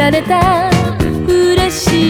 られた。嬉しい。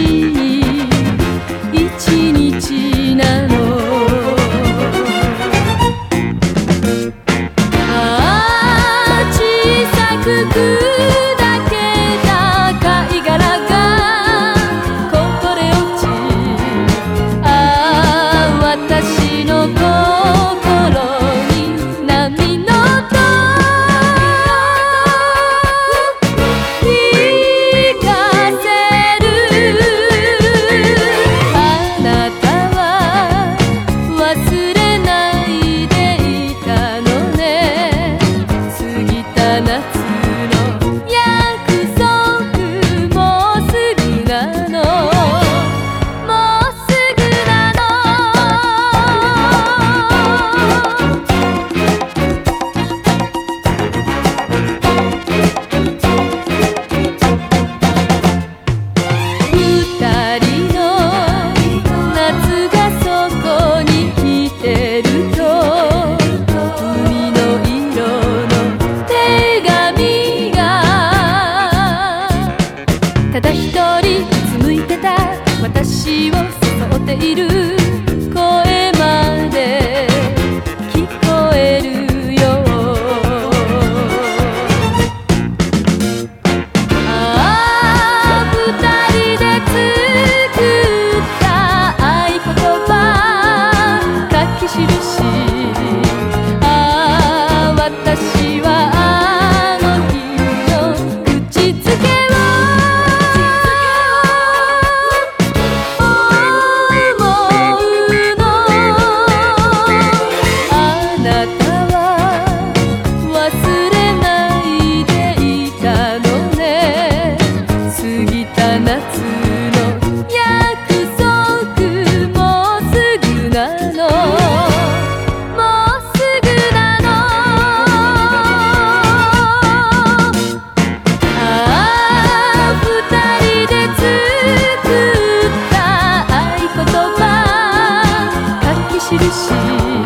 si